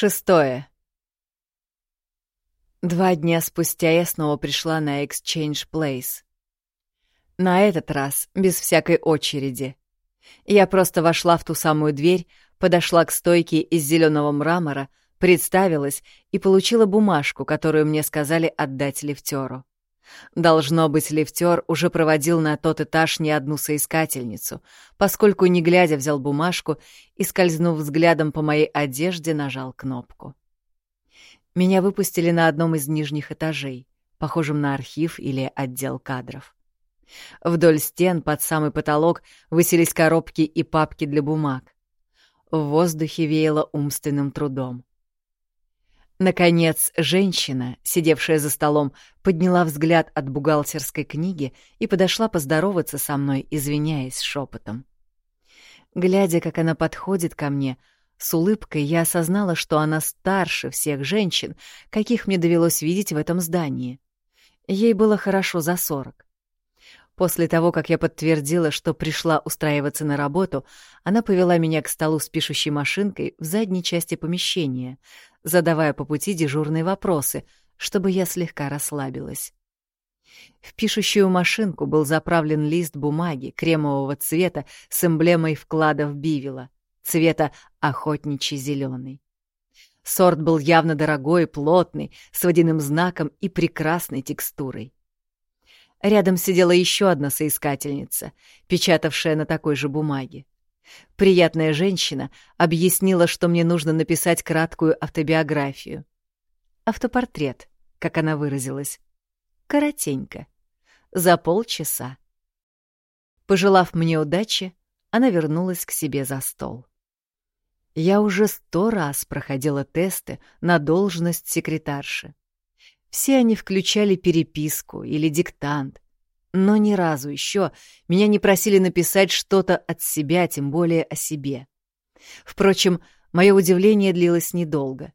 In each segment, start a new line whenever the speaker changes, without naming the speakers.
Шестое. Два дня спустя я снова пришла на Exchange Place. На этот раз без всякой очереди. Я просто вошла в ту самую дверь, подошла к стойке из зеленого мрамора, представилась и получила бумажку, которую мне сказали отдать лифтеру. Должно быть, лифтер уже проводил на тот этаж не одну соискательницу, поскольку, не глядя, взял бумажку и, скользнув взглядом по моей одежде, нажал кнопку. Меня выпустили на одном из нижних этажей, похожем на архив или отдел кадров. Вдоль стен под самый потолок высились коробки и папки для бумаг. В воздухе веяло умственным трудом. Наконец, женщина, сидевшая за столом, подняла взгляд от бухгалтерской книги и подошла поздороваться со мной, извиняясь шепотом. Глядя, как она подходит ко мне, с улыбкой я осознала, что она старше всех женщин, каких мне довелось видеть в этом здании. Ей было хорошо за сорок. После того, как я подтвердила, что пришла устраиваться на работу, она повела меня к столу с пишущей машинкой в задней части помещения, задавая по пути дежурные вопросы, чтобы я слегка расслабилась. В пишущую машинку был заправлен лист бумаги кремового цвета с эмблемой вкладов Бивила, цвета охотничий зеленый. Сорт был явно дорогой, плотный, с водяным знаком и прекрасной текстурой. Рядом сидела еще одна соискательница, печатавшая на такой же бумаге. Приятная женщина объяснила, что мне нужно написать краткую автобиографию. Автопортрет, как она выразилась. Коротенько. За полчаса. Пожелав мне удачи, она вернулась к себе за стол. Я уже сто раз проходила тесты на должность секретарши. Все они включали переписку или диктант, но ни разу еще меня не просили написать что-то от себя, тем более о себе. Впрочем, мое удивление длилось недолго.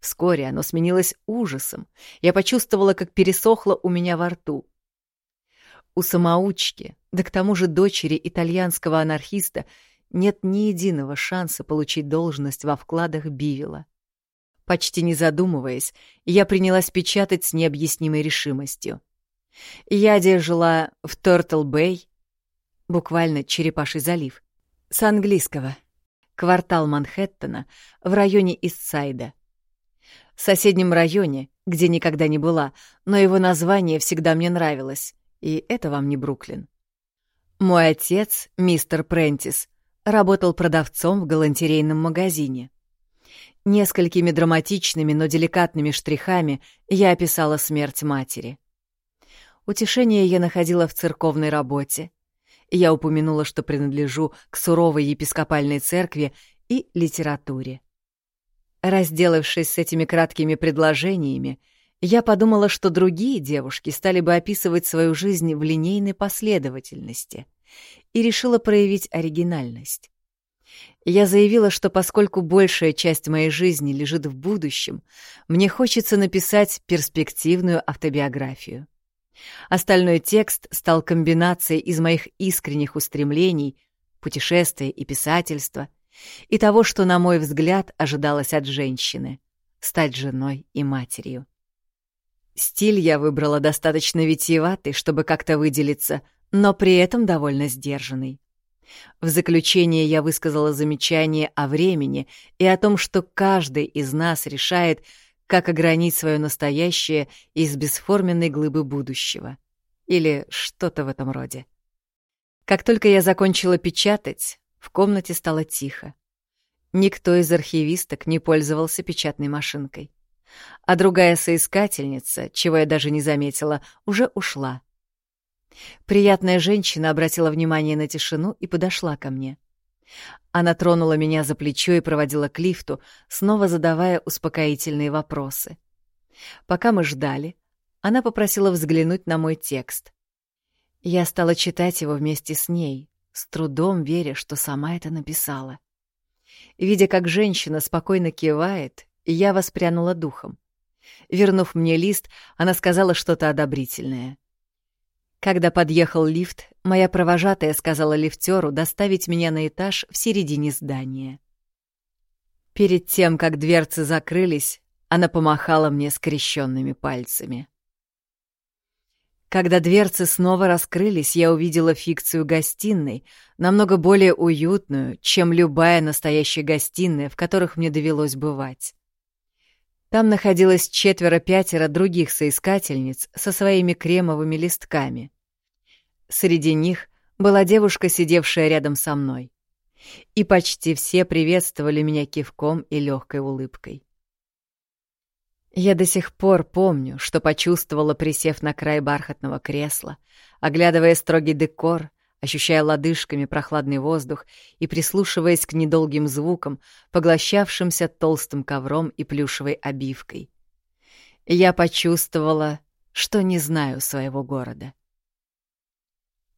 Вскоре оно сменилось ужасом. Я почувствовала, как пересохло у меня во рту. У самоучки, да к тому же дочери итальянского анархиста, нет ни единого шанса получить должность во вкладах Бивила. Почти не задумываясь, я принялась печатать с необъяснимой решимостью. Ядя жила в Тортл-Бэй, буквально Черепаший залив, с английского, квартал Манхэттена в районе Истсайда. В соседнем районе, где никогда не была, но его название всегда мне нравилось, и это вам не Бруклин. Мой отец, мистер Прентис, работал продавцом в галантерейном магазине. Несколькими драматичными, но деликатными штрихами я описала смерть матери. Утешение я находила в церковной работе. Я упомянула, что принадлежу к суровой епископальной церкви и литературе. Разделавшись с этими краткими предложениями, я подумала, что другие девушки стали бы описывать свою жизнь в линейной последовательности, и решила проявить оригинальность. Я заявила, что поскольку большая часть моей жизни лежит в будущем, мне хочется написать перспективную автобиографию. Остальной текст стал комбинацией из моих искренних устремлений, путешествия и писательства, и того, что, на мой взгляд, ожидалось от женщины — стать женой и матерью. Стиль я выбрала достаточно витиеватый, чтобы как-то выделиться, но при этом довольно сдержанный. В заключение я высказала замечание о времени и о том, что каждый из нас решает, как огранить свое настоящее из бесформенной глыбы будущего. Или что-то в этом роде. Как только я закончила печатать, в комнате стало тихо. Никто из архивисток не пользовался печатной машинкой. А другая соискательница, чего я даже не заметила, уже ушла. Приятная женщина обратила внимание на тишину и подошла ко мне. Она тронула меня за плечо и проводила к лифту, снова задавая успокоительные вопросы. Пока мы ждали, она попросила взглянуть на мой текст. Я стала читать его вместе с ней, с трудом веря, что сама это написала. Видя, как женщина спокойно кивает, я воспрянула духом. Вернув мне лист, она сказала что-то одобрительное — когда подъехал лифт, моя провожатая сказала лифтеру доставить меня на этаж в середине здания. Перед тем, как дверцы закрылись, она помахала мне скрещенными пальцами. Когда дверцы снова раскрылись, я увидела фикцию гостиной, намного более уютную, чем любая настоящая гостиная, в которых мне довелось бывать. Там находилось четверо-пятеро других соискательниц со своими кремовыми листками. Среди них была девушка, сидевшая рядом со мной. И почти все приветствовали меня кивком и легкой улыбкой. Я до сих пор помню, что почувствовала, присев на край бархатного кресла, оглядывая строгий декор, ощущая лодыжками прохладный воздух и прислушиваясь к недолгим звукам, поглощавшимся толстым ковром и плюшевой обивкой. Я почувствовала, что не знаю своего города.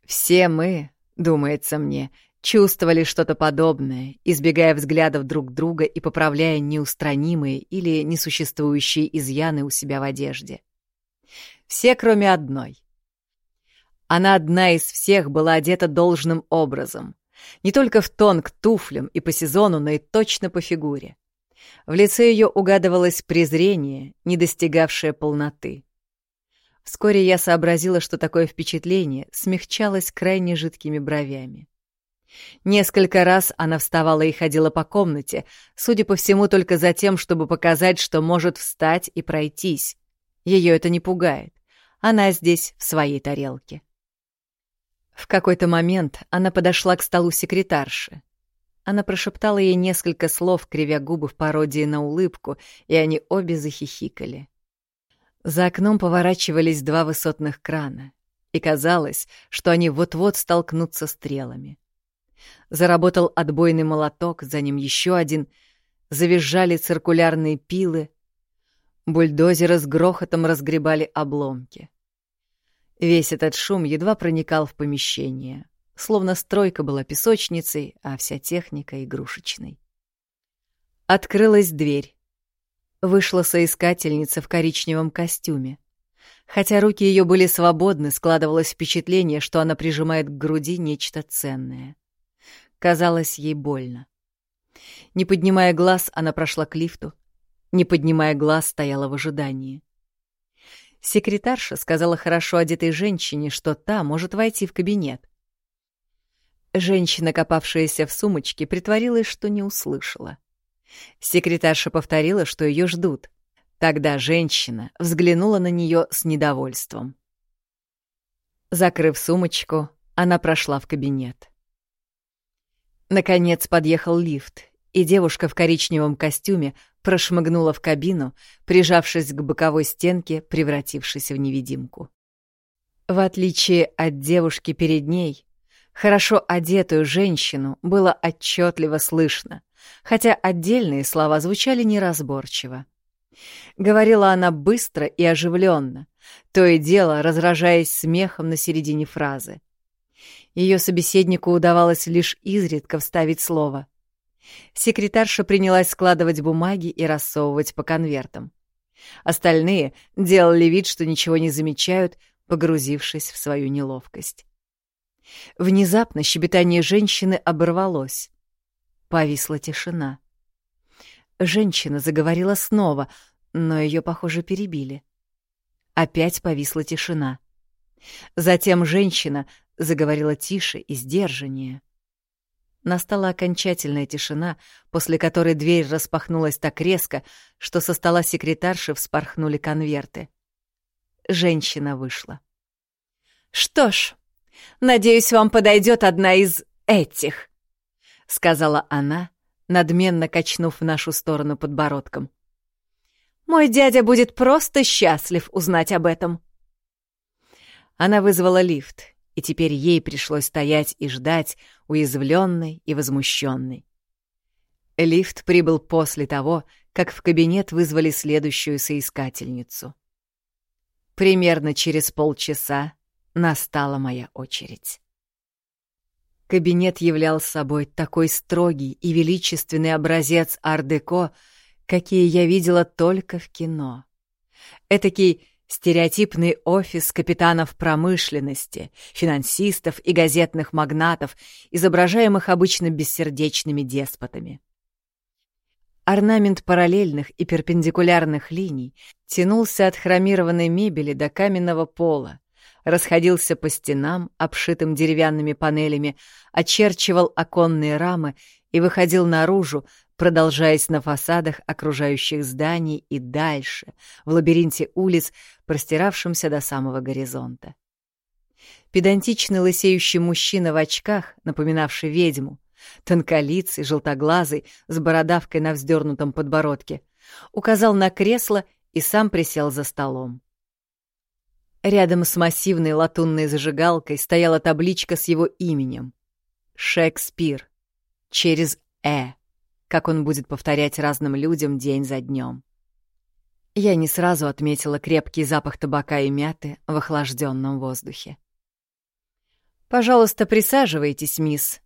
Все мы, думается мне, чувствовали что-то подобное, избегая взглядов друг друга и поправляя неустранимые или несуществующие изъяны у себя в одежде. Все, кроме одной. Она одна из всех была одета должным образом. Не только в тон к туфлям и по сезону, но и точно по фигуре. В лице ее угадывалось презрение, не достигавшее полноты. Вскоре я сообразила, что такое впечатление смягчалось крайне жидкими бровями. Несколько раз она вставала и ходила по комнате, судя по всему, только за тем, чтобы показать, что может встать и пройтись. Ее это не пугает. Она здесь в своей тарелке. В какой-то момент она подошла к столу секретарши. Она прошептала ей несколько слов, кривя губы в пародии на улыбку, и они обе захихикали. За окном поворачивались два высотных крана, и казалось, что они вот-вот столкнутся стрелами. Заработал отбойный молоток, за ним еще один. Завизжали циркулярные пилы. Бульдозеры с грохотом разгребали обломки. Весь этот шум едва проникал в помещение, словно стройка была песочницей, а вся техника — игрушечной. Открылась дверь. Вышла соискательница в коричневом костюме. Хотя руки ее были свободны, складывалось впечатление, что она прижимает к груди нечто ценное. Казалось, ей больно. Не поднимая глаз, она прошла к лифту. Не поднимая глаз, стояла в ожидании. Секретарша сказала хорошо одетой женщине, что та может войти в кабинет. Женщина, копавшаяся в сумочке, притворилась, что не услышала. Секретарша повторила, что ее ждут. Тогда женщина взглянула на нее с недовольством. Закрыв сумочку, она прошла в кабинет. Наконец подъехал лифт, и девушка в коричневом костюме прошмыгнула в кабину, прижавшись к боковой стенке, превратившись в невидимку. В отличие от девушки перед ней, хорошо одетую женщину было отчетливо слышно, хотя отдельные слова звучали неразборчиво. Говорила она быстро и оживленно, то и дело разражаясь смехом на середине фразы. Ее собеседнику удавалось лишь изредка вставить слово. Секретарша принялась складывать бумаги и рассовывать по конвертам. Остальные делали вид, что ничего не замечают, погрузившись в свою неловкость. Внезапно щебетание женщины оборвалось. Повисла тишина. Женщина заговорила снова, но ее, похоже, перебили. Опять повисла тишина. Затем женщина заговорила тише и сдержаннее. Настала окончательная тишина, после которой дверь распахнулась так резко, что со стола секретарши вспорхнули конверты. Женщина вышла. «Что ж, надеюсь, вам подойдет одна из этих», — сказала она, надменно качнув в нашу сторону подбородком. «Мой дядя будет просто счастлив узнать об этом». Она вызвала лифт, и теперь ей пришлось стоять и ждать, уязвленной и возмущенной. Лифт прибыл после того, как в кабинет вызвали следующую соискательницу. Примерно через полчаса настала моя очередь. Кабинет являл собой такой строгий и величественный образец ар-деко, какие я видела только в кино. Этакий Стереотипный офис капитанов промышленности, финансистов и газетных магнатов, изображаемых обычно бессердечными деспотами. Орнамент параллельных и перпендикулярных линий тянулся от хромированной мебели до каменного пола, расходился по стенам, обшитым деревянными панелями, очерчивал оконные рамы и выходил наружу, продолжаясь на фасадах окружающих зданий и дальше, в лабиринте улиц, простиравшемся до самого горизонта. Педантичный лысеющий мужчина в очках, напоминавший ведьму, тонколицый, желтоглазый, с бородавкой на вздернутом подбородке, указал на кресло и сам присел за столом. Рядом с массивной латунной зажигалкой стояла табличка с его именем. «Шекспир». Через «э», как он будет повторять разным людям день за днем. Я не сразу отметила крепкий запах табака и мяты в охлажденном воздухе. «Пожалуйста, присаживайтесь, мисс»,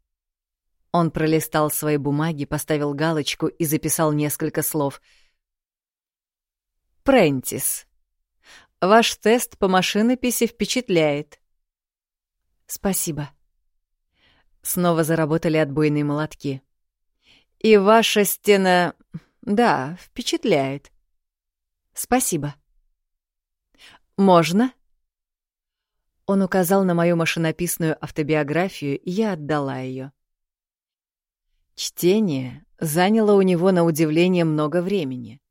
он пролистал свои бумаги, поставил галочку и записал несколько слов. «Прентис. Ваш тест по машинописи впечатляет». «Спасибо». Снова заработали отбойные молотки. «И ваша стена... да, впечатляет». «Спасибо». «Можно?» Он указал на мою машинописную автобиографию, и я отдала ее. Чтение заняло у него на удивление много времени.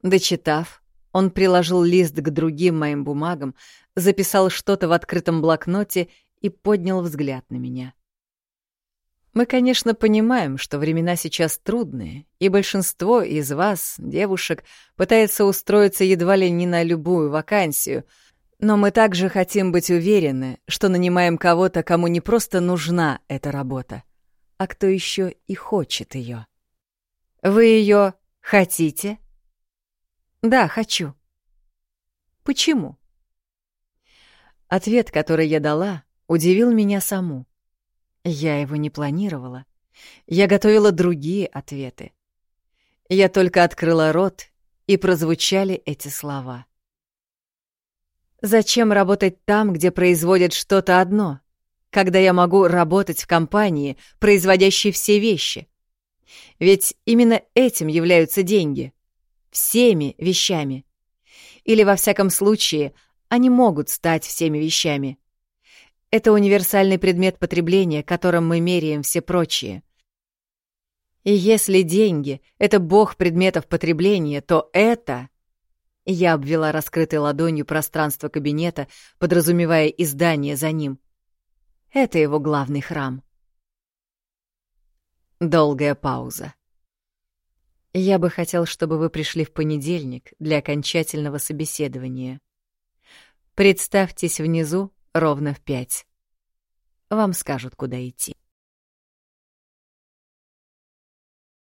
Дочитав, он приложил лист к другим моим бумагам, записал что-то в открытом блокноте и поднял взгляд на меня. Мы, конечно, понимаем, что времена сейчас трудные, и большинство из вас, девушек, пытается устроиться едва ли не на любую вакансию, но мы также хотим быть уверены, что нанимаем кого-то, кому не просто нужна эта работа, а кто еще и хочет ее. Вы ее хотите? Да, хочу. Почему? Ответ, который я дала, удивил меня саму. Я его не планировала. Я готовила другие ответы. Я только открыла рот, и прозвучали эти слова. Зачем работать там, где производят что-то одно? когда я могу работать в компании, производящей все вещи. Ведь именно этим являются деньги. Всеми вещами. Или, во всяком случае, они могут стать всеми вещами. Это универсальный предмет потребления, которым мы меряем все прочие. И если деньги — это бог предметов потребления, то это... Я обвела раскрытой ладонью пространство кабинета, подразумевая издание за ним — это его главный храм. Долгая пауза. Я бы хотел, чтобы вы пришли в понедельник для окончательного собеседования. Представьтесь внизу ровно в пять. Вам скажут, куда идти.